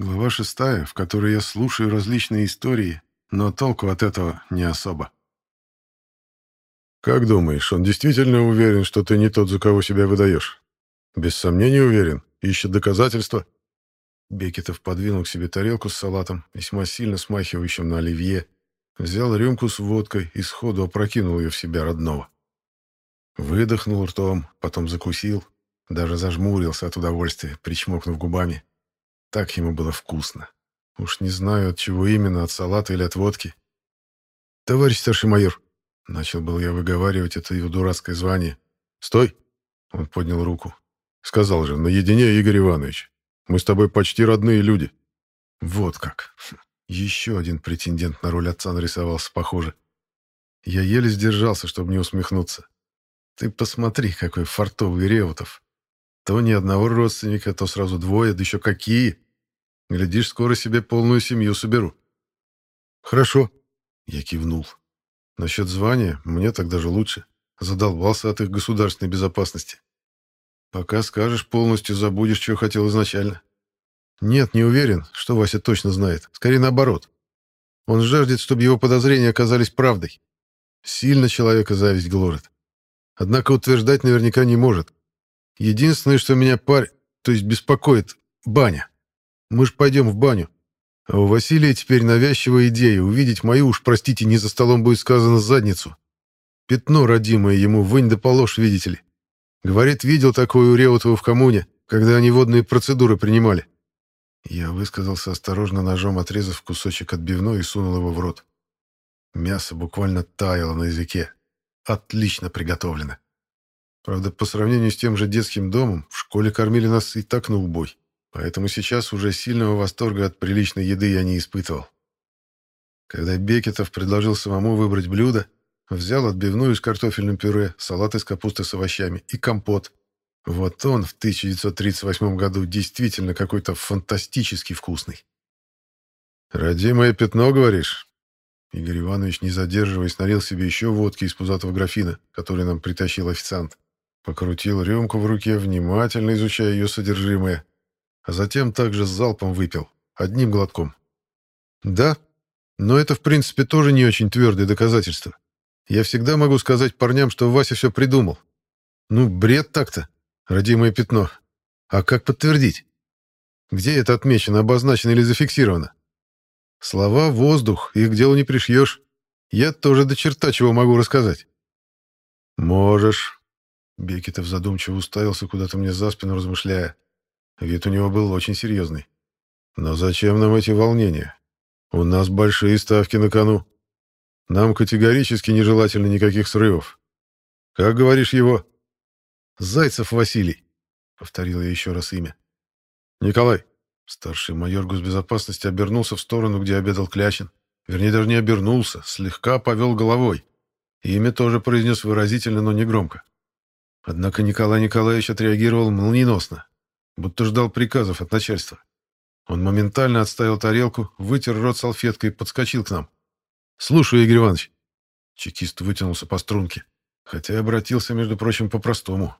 Глава шестая, в которой я слушаю различные истории, но толку от этого не особо. «Как думаешь, он действительно уверен, что ты не тот, за кого себя выдаешь? Без сомнения уверен? Ищет доказательства?» Бекетов подвинул к себе тарелку с салатом, весьма сильно смахивающим на оливье, взял рюмку с водкой и сходу опрокинул ее в себя родного. Выдохнул ртом, потом закусил, даже зажмурился от удовольствия, причмокнув губами. Так ему было вкусно. Уж не знаю, от чего именно, от салата или от водки. «Товарищ старший майор», — начал был я выговаривать это его дурацкое звание. «Стой!» — он поднял руку. «Сказал же, наедине, Игорь Иванович. Мы с тобой почти родные люди». Вот как. Еще один претендент на роль отца нарисовался, похоже. Я еле сдержался, чтобы не усмехнуться. Ты посмотри, какой фартовый Реутов. То ни одного родственника, то сразу двое, да еще какие. Глядишь, скоро себе полную семью соберу. Хорошо, я кивнул. Насчет звания мне так даже лучше. Задолбался от их государственной безопасности. Пока скажешь, полностью забудешь, что хотел изначально. Нет, не уверен, что Вася точно знает. Скорее наоборот. Он жаждет, чтобы его подозрения оказались правдой. Сильно человека зависть гложет. Однако утверждать наверняка не может. Единственное, что меня парь, то есть беспокоит, баня. Мы ж пойдем в баню. А у Василия теперь навязчивая идея увидеть мою, уж простите, не за столом будет сказано, задницу. Пятно родимое ему, вынь да положь, видите ли. Говорит, видел такое у Реутова в коммуне, когда они водные процедуры принимали. Я высказался осторожно ножом, отрезав кусочек отбивной и сунул его в рот. Мясо буквально таяло на языке. Отлично приготовлено. Правда, по сравнению с тем же детским домом, в школе кормили нас и так на убой. Поэтому сейчас уже сильного восторга от приличной еды я не испытывал. Когда Бекетов предложил самому выбрать блюдо, взял отбивную с картофельным пюре, салат из капусты с овощами и компот. Вот он в 1938 году действительно какой-то фантастически вкусный. «Родимое пятно, говоришь?» Игорь Иванович, не задерживаясь, налил себе еще водки из пузатого графина, который нам притащил официант. Покрутил рюмку в руке, внимательно изучая ее содержимое, а затем также с залпом выпил, одним глотком. Да, но это, в принципе, тоже не очень твердое доказательство. Я всегда могу сказать парням, что Вася все придумал. Ну, бред так-то, родимое пятно. А как подтвердить? Где это отмечено, обозначено или зафиксировано? Слова — воздух, их к делу не пришьешь. Я тоже до черта чего могу рассказать. Можешь. Бекетов задумчиво уставился куда-то мне за спину, размышляя. Вид у него был очень серьезный. «Но зачем нам эти волнения? У нас большие ставки на кону. Нам категорически нежелательно никаких срывов. Как говоришь его?» «Зайцев Василий», — повторил я еще раз имя. «Николай». Старший майор госбезопасности обернулся в сторону, где обедал Клячин. Вернее, даже не обернулся, слегка повел головой. Имя тоже произнес выразительно, но не громко. Однако Николай Николаевич отреагировал молниеносно будто ждал приказов от начальства. Он моментально отставил тарелку, вытер рот салфеткой и подскочил к нам. «Слушаю, Игорь Иванович». Чекист вытянулся по струнке, хотя обратился, между прочим, по-простому.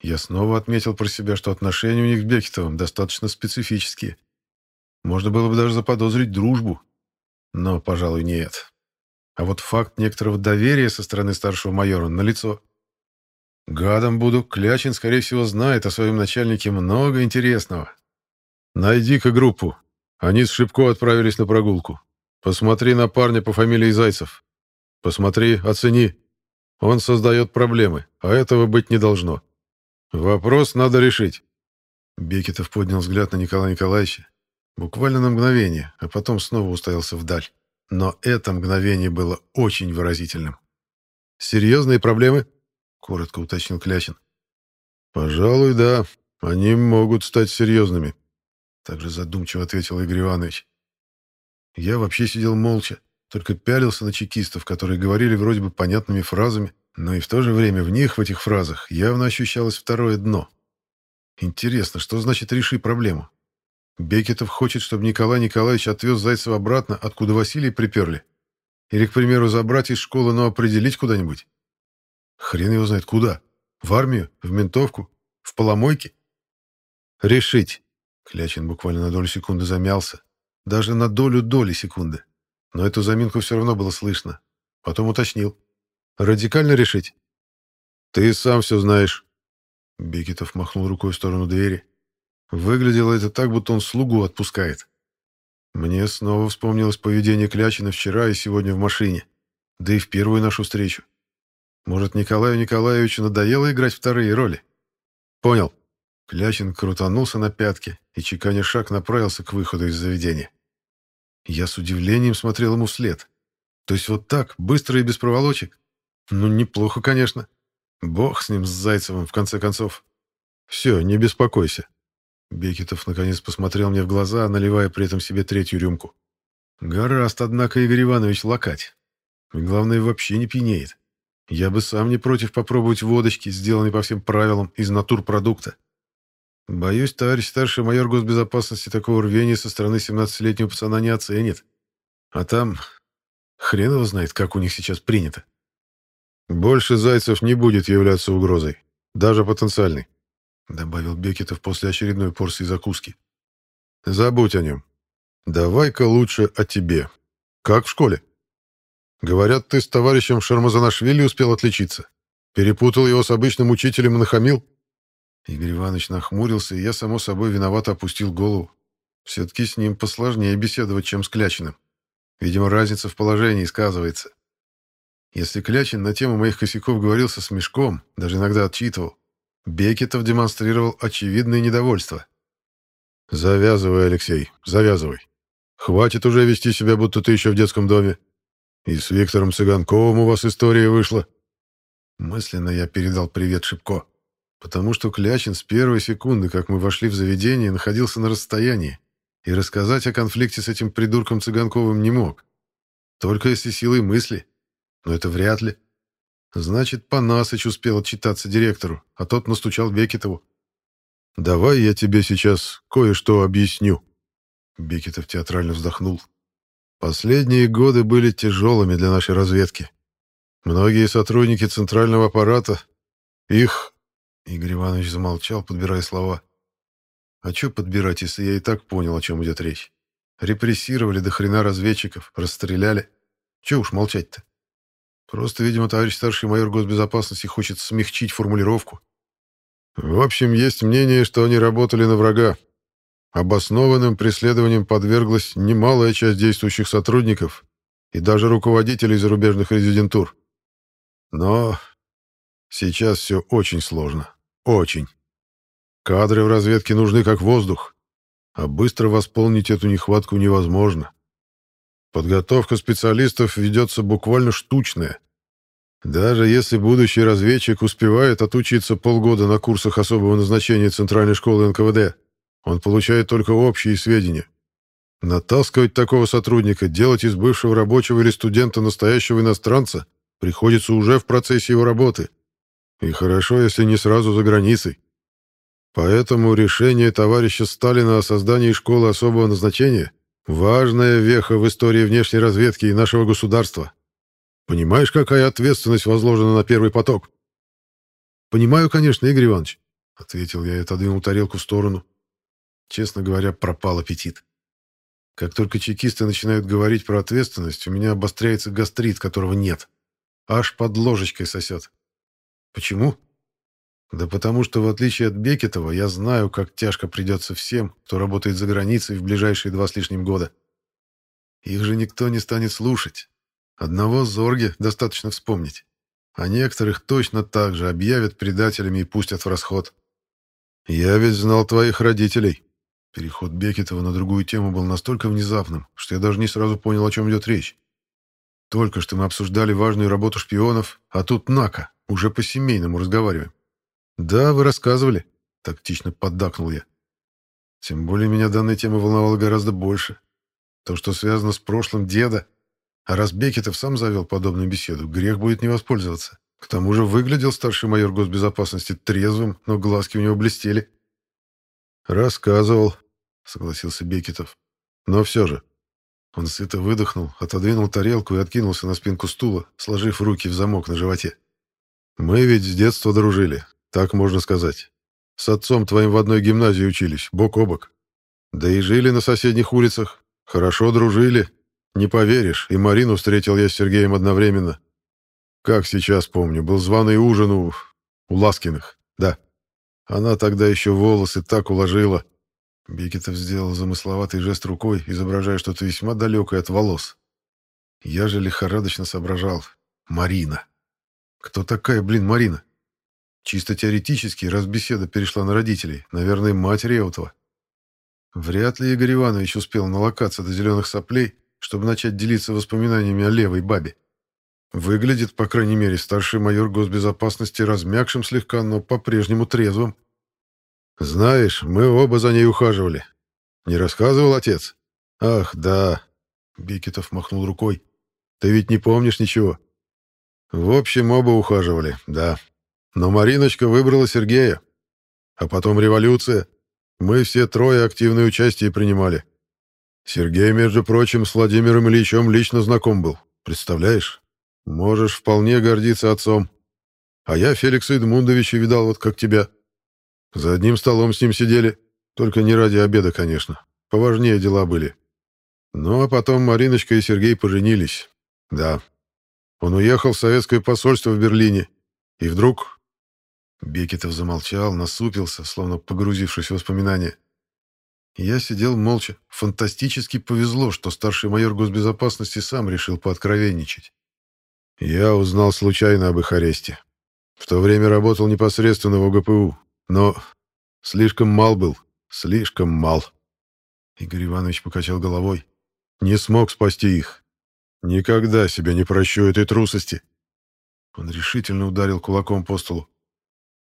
Я снова отметил про себя, что отношения у них с Бекетовым достаточно специфические. Можно было бы даже заподозрить дружбу. Но, пожалуй, нет. А вот факт некоторого доверия со стороны старшего майора налицо. Гадом буду, Клячин, скорее всего, знает о своем начальнике много интересного. Найди-ка группу. Они с Шибко отправились на прогулку. Посмотри на парня по фамилии Зайцев. Посмотри, оцени. Он создает проблемы, а этого быть не должно. Вопрос надо решить. Бекетов поднял взгляд на Николая Николаевича. Буквально на мгновение, а потом снова уставился вдаль. Но это мгновение было очень выразительным. «Серьезные проблемы?» Коротко уточнил Клячин. Пожалуй, да. Они могут стать серьезными. Также задумчиво ответил Игорь Иванович. Я вообще сидел молча, только пялился на чекистов, которые говорили вроде бы понятными фразами, но и в то же время в них, в этих фразах, явно ощущалось второе дно. Интересно, что значит «реши проблему»? Бекетов хочет, чтобы Николай Николаевич отвез Зайцева обратно, откуда Василий приперли? Или, к примеру, забрать из школы, но определить куда-нибудь? Хрен его знает куда. В армию? В ментовку? В поломойке? Решить. Клячин буквально на долю секунды замялся. Даже на долю доли секунды. Но эту заминку все равно было слышно. Потом уточнил. «Радикально решить?» «Ты сам все знаешь». Бекетов махнул рукой в сторону двери. Выглядело это так, будто он слугу отпускает. Мне снова вспомнилось поведение Клячина вчера и сегодня в машине. Да и в первую нашу встречу. Может, Николаю Николаевичу надоело играть вторые роли? Понял. Клячин крутанулся на пятки и, чеканя шаг, направился к выходу из заведения. Я с удивлением смотрел ему вслед. То есть вот так, быстро и без проволочек? Ну, неплохо, конечно. Бог с ним, с Зайцевым, в конце концов. Все, не беспокойся. Бекетов наконец посмотрел мне в глаза, наливая при этом себе третью рюмку. Гораст, однако, Игорь Иванович, лакать. Главное, вообще не пьянеет. Я бы сам не против попробовать водочки, сделанной по всем правилам, из натурпродукта. Боюсь, товарищ старший майор госбезопасности такого рвения со стороны 17-летнего пацана не оценит. А там хрен его знает, как у них сейчас принято. Больше Зайцев не будет являться угрозой, даже потенциальной, добавил Бекетов после очередной порции закуски. Забудь о нем. Давай-ка лучше о тебе. Как в школе? Говорят, ты с товарищем Шармазанашвили успел отличиться. Перепутал его с обычным учителем и нахамил? Игорь Иванович нахмурился, и я, само собой, виновато опустил голову. Все-таки с ним посложнее беседовать, чем с Клячиным. Видимо, разница в положении сказывается. Если Клячин на тему моих косяков говорил со смешком, даже иногда отчитывал, Бекетов демонстрировал очевидное недовольство. «Завязывай, Алексей, завязывай. Хватит уже вести себя, будто ты еще в детском доме. И с Виктором Цыганковым у вас история вышла». Мысленно я передал привет Шипко потому что Клячин с первой секунды, как мы вошли в заведение, находился на расстоянии и рассказать о конфликте с этим придурком Цыганковым не мог. Только если силой мысли. Но это вряд ли. Значит, Панасыч успел отчитаться директору, а тот настучал Бекетову. «Давай я тебе сейчас кое-что объясню». Бекетов театрально вздохнул. «Последние годы были тяжелыми для нашей разведки. Многие сотрудники центрального аппарата, их Игорь Иванович замолчал, подбирая слова. А что подбирать, если я и так понял, о чем идет речь? Репрессировали до хрена разведчиков, расстреляли. Чего уж молчать-то? Просто, видимо, товарищ старший майор госбезопасности хочет смягчить формулировку. В общем, есть мнение, что они работали на врага. Обоснованным преследованием подверглась немалая часть действующих сотрудников и даже руководителей зарубежных резидентур. Но сейчас все очень сложно. Очень. Кадры в разведке нужны как воздух, а быстро восполнить эту нехватку невозможно. Подготовка специалистов ведется буквально штучная. Даже если будущий разведчик успевает отучиться полгода на курсах особого назначения Центральной школы НКВД, он получает только общие сведения. Натаскивать такого сотрудника, делать из бывшего рабочего или студента настоящего иностранца приходится уже в процессе его работы. И хорошо, если не сразу за границей. Поэтому решение товарища Сталина о создании школы особого назначения – важная веха в истории внешней разведки и нашего государства. Понимаешь, какая ответственность возложена на первый поток? Понимаю, конечно, Игорь Иванович, — ответил я и отодвинул тарелку в сторону. Честно говоря, пропал аппетит. Как только чекисты начинают говорить про ответственность, у меня обостряется гастрит, которого нет. Аж под ложечкой сосет. Почему? Да потому что, в отличие от Бекетова, я знаю, как тяжко придется всем, кто работает за границей в ближайшие два с лишним года. Их же никто не станет слушать. Одного Зорге достаточно вспомнить. А некоторых точно так же объявят предателями и пустят в расход. «Я ведь знал твоих родителей». Переход Бекетова на другую тему был настолько внезапным, что я даже не сразу понял, о чем идет речь. Только что мы обсуждали важную работу шпионов, а тут нака, уже по-семейному разговариваем. «Да, вы рассказывали», — тактично поддакнул я. Тем более меня данная тема волновала гораздо больше. То, что связано с прошлым деда. А раз Бекетов сам завел подобную беседу, грех будет не воспользоваться. К тому же выглядел старший майор госбезопасности трезвым, но глазки у него блестели. «Рассказывал», — согласился Бекетов. «Но все же, он сыто выдохнул, отодвинул тарелку и откинулся на спинку стула, сложив руки в замок на животе. «Мы ведь с детства дружили, так можно сказать. С отцом твоим в одной гимназии учились, бок о бок. Да и жили на соседних улицах. Хорошо дружили. Не поверишь, и Марину встретил я с Сергеем одновременно. Как сейчас помню, был званый ужин у... у Ласкиных, да. Она тогда еще волосы так уложила. Бекетов сделал замысловатый жест рукой, изображая что-то весьма далекое от волос. Я же лихорадочно соображал. Марина. Кто такая, блин, Марина? Чисто теоретически, раз беседа перешла на родителей, наверное, мать Реутова. Вряд ли Игорь Иванович успел налокаться до зеленых соплей, чтобы начать делиться воспоминаниями о левой бабе. Выглядит, по крайней мере, старший майор госбезопасности размягшим слегка, но по-прежнему трезвым. «Знаешь, мы оба за ней ухаживали. Не рассказывал отец?» «Ах, да», — Бекетов махнул рукой. «Ты ведь не помнишь ничего?» «В общем, оба ухаживали, да. Но Мариночка выбрала Сергея. А потом революция. Мы все трое активное участие принимали. Сергей, между прочим, с Владимиром Ильичем лично знаком был. Представляешь? Можешь вполне гордиться отцом. А я Феликса Эдмундовича видал вот как тебя. За одним столом с ним сидели. Только не ради обеда, конечно. Поважнее дела были. Ну, а потом Мариночка и Сергей поженились. Да. Он уехал в советское посольство в Берлине. И вдруг Бекетов замолчал, насупился, словно погрузившись в воспоминания. Я сидел молча. Фантастически повезло, что старший майор госбезопасности сам решил пооткровенничать. Я узнал случайно об их аресте. В то время работал непосредственно в ОГПУ, но слишком мал был, слишком мал. Игорь Иванович покачал головой. Не смог спасти их. Никогда себе не прощу этой трусости. Он решительно ударил кулаком по столу.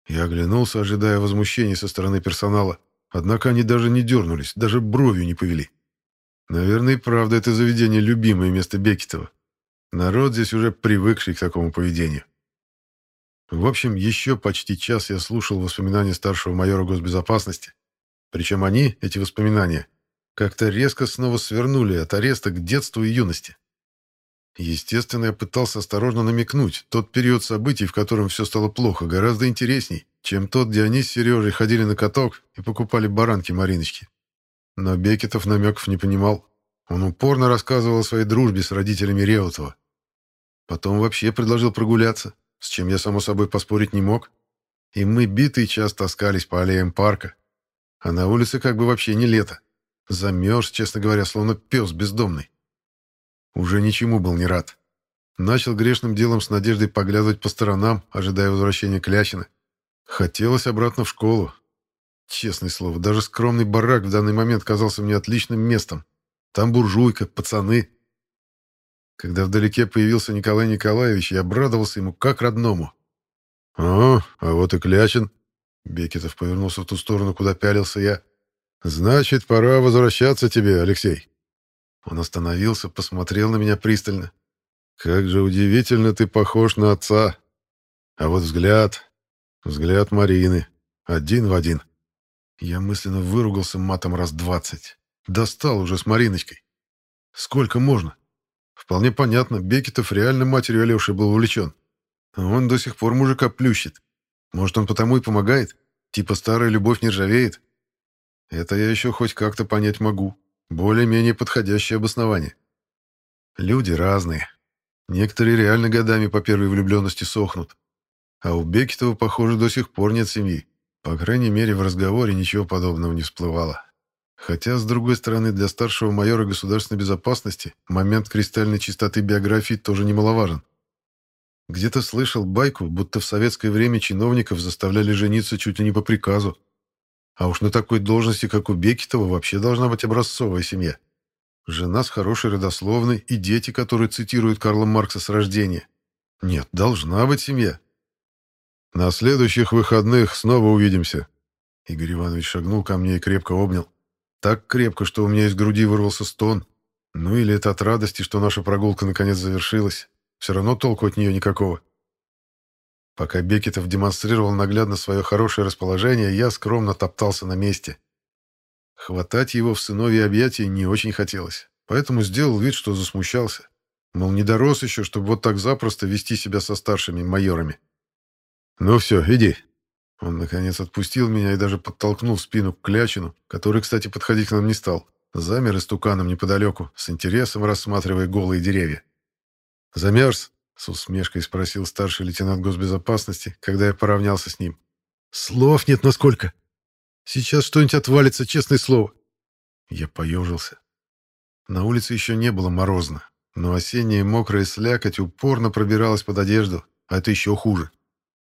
Я оглянулся, ожидая возмущения со стороны персонала. Однако они даже не дернулись, даже бровью не повели. Наверное, и правда это заведение любимое место Бекетова. Народ здесь уже привыкший к такому поведению. В общем, еще почти час я слушал воспоминания старшего майора госбезопасности. Причем они, эти воспоминания, как-то резко снова свернули от ареста к детству и юности. Естественно, я пытался осторожно намекнуть, тот период событий, в котором все стало плохо, гораздо интересней, чем тот, где они с Сережей ходили на каток и покупали баранки Мариночки. Но Бекетов намеков не понимал. Он упорно рассказывал о своей дружбе с родителями Реутова. Потом вообще предложил прогуляться, с чем я, само собой, поспорить не мог. И мы битый час таскались по аллеям парка. А на улице как бы вообще не лето. Замерз, честно говоря, словно пес бездомный. Уже ничему был не рад. Начал грешным делом с надеждой поглядывать по сторонам, ожидая возвращения Клящина. Хотелось обратно в школу. Честное слово, даже скромный барак в данный момент казался мне отличным местом. Там буржуйка, пацаны. Когда вдалеке появился Николай Николаевич, я обрадовался ему как родному. «О, а вот и Клячин!» Бекетов повернулся в ту сторону, куда пялился я. «Значит, пора возвращаться тебе, Алексей». Он остановился, посмотрел на меня пристально. «Как же удивительно ты похож на отца! А вот взгляд... Взгляд Марины. Один в один». Я мысленно выругался матом раз двадцать. Достал уже с Мариночкой. Сколько можно? Вполне понятно, Бекетов реально матерью Алеши был увлечен. А он до сих пор мужика плющит. Может, он потому и помогает? Типа старая любовь не ржавеет? Это я еще хоть как-то понять могу. Более-менее подходящее обоснование. Люди разные. Некоторые реально годами по первой влюбленности сохнут. А у Бекетова, похоже, до сих пор нет семьи. По крайней мере, в разговоре ничего подобного не всплывало. Хотя, с другой стороны, для старшего майора государственной безопасности момент кристальной чистоты биографии тоже немаловажен. Где-то слышал байку, будто в советское время чиновников заставляли жениться чуть ли не по приказу. А уж на такой должности, как у Бекетова, вообще должна быть образцовая семья. Жена с хорошей родословной и дети, которые цитируют Карла Маркса с рождения. Нет, должна быть семья. На следующих выходных снова увидимся. Игорь Иванович шагнул ко мне и крепко обнял. Так крепко, что у меня из груди вырвался стон. Ну или это от радости, что наша прогулка наконец завершилась. Все равно толку от нее никакого. Пока Бекетов демонстрировал наглядно свое хорошее расположение, я скромно топтался на месте. Хватать его в сыновье объятия не очень хотелось, поэтому сделал вид, что засмущался. Мол, не дорос еще, чтобы вот так запросто вести себя со старшими майорами. «Ну все, иди». Он, наконец, отпустил меня и даже подтолкнул в спину к Клячину, который, кстати, подходить к нам не стал. Замер истуканом неподалеку, с интересом рассматривая голые деревья. «Замерз?» — с усмешкой спросил старший лейтенант госбезопасности, когда я поравнялся с ним. «Слов нет насколько. Сейчас что-нибудь отвалится, честное слово». Я поежился. На улице еще не было морозно, но осенняя мокрая слякоть упорно пробиралась под одежду, а это еще хуже.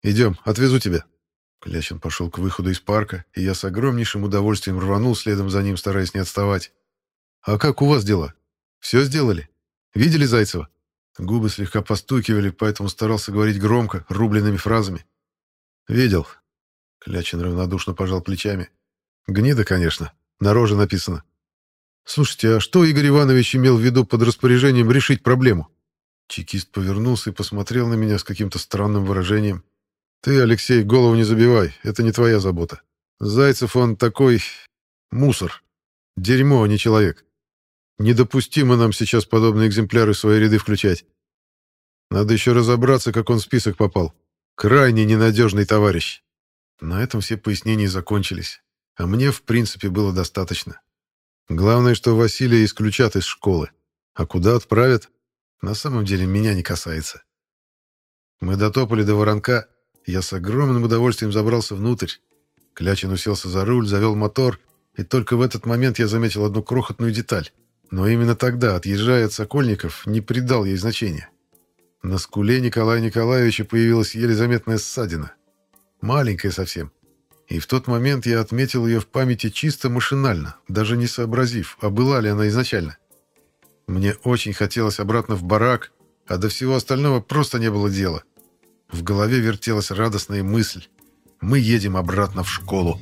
«Идем, отвезу тебя». Клячин пошел к выходу из парка, и я с огромнейшим удовольствием рванул следом за ним, стараясь не отставать. «А как у вас дела? Все сделали? Видели Зайцева?» Губы слегка постукивали, поэтому старался говорить громко, рубленными фразами. «Видел». Клячин равнодушно пожал плечами. «Гнида, конечно. На роже написано. Слушайте, а что Игорь Иванович имел в виду под распоряжением решить проблему?» Чекист повернулся и посмотрел на меня с каким-то странным выражением. Ты, Алексей, голову не забивай, это не твоя забота. Зайцев он такой... мусор. Дерьмо, а не человек. Недопустимо нам сейчас подобные экземпляры в свои ряды включать. Надо еще разобраться, как он в список попал. Крайне ненадежный товарищ. На этом все пояснения закончились. А мне, в принципе, было достаточно. Главное, что Василия исключат из школы. А куда отправят, на самом деле меня не касается. Мы дотопали до воронка, я с огромным удовольствием забрался внутрь. Клячин уселся за руль, завел мотор, и только в этот момент я заметил одну крохотную деталь. Но именно тогда, отъезжая от Сокольников, не придал ей значения. На скуле Николая Николаевича появилась еле заметная ссадина. Маленькая совсем. И в тот момент я отметил ее в памяти чисто машинально, даже не сообразив, а была ли она изначально. Мне очень хотелось обратно в барак, а до всего остального просто не было дела. В голове вертелась радостная мысль. Мы едем обратно в школу.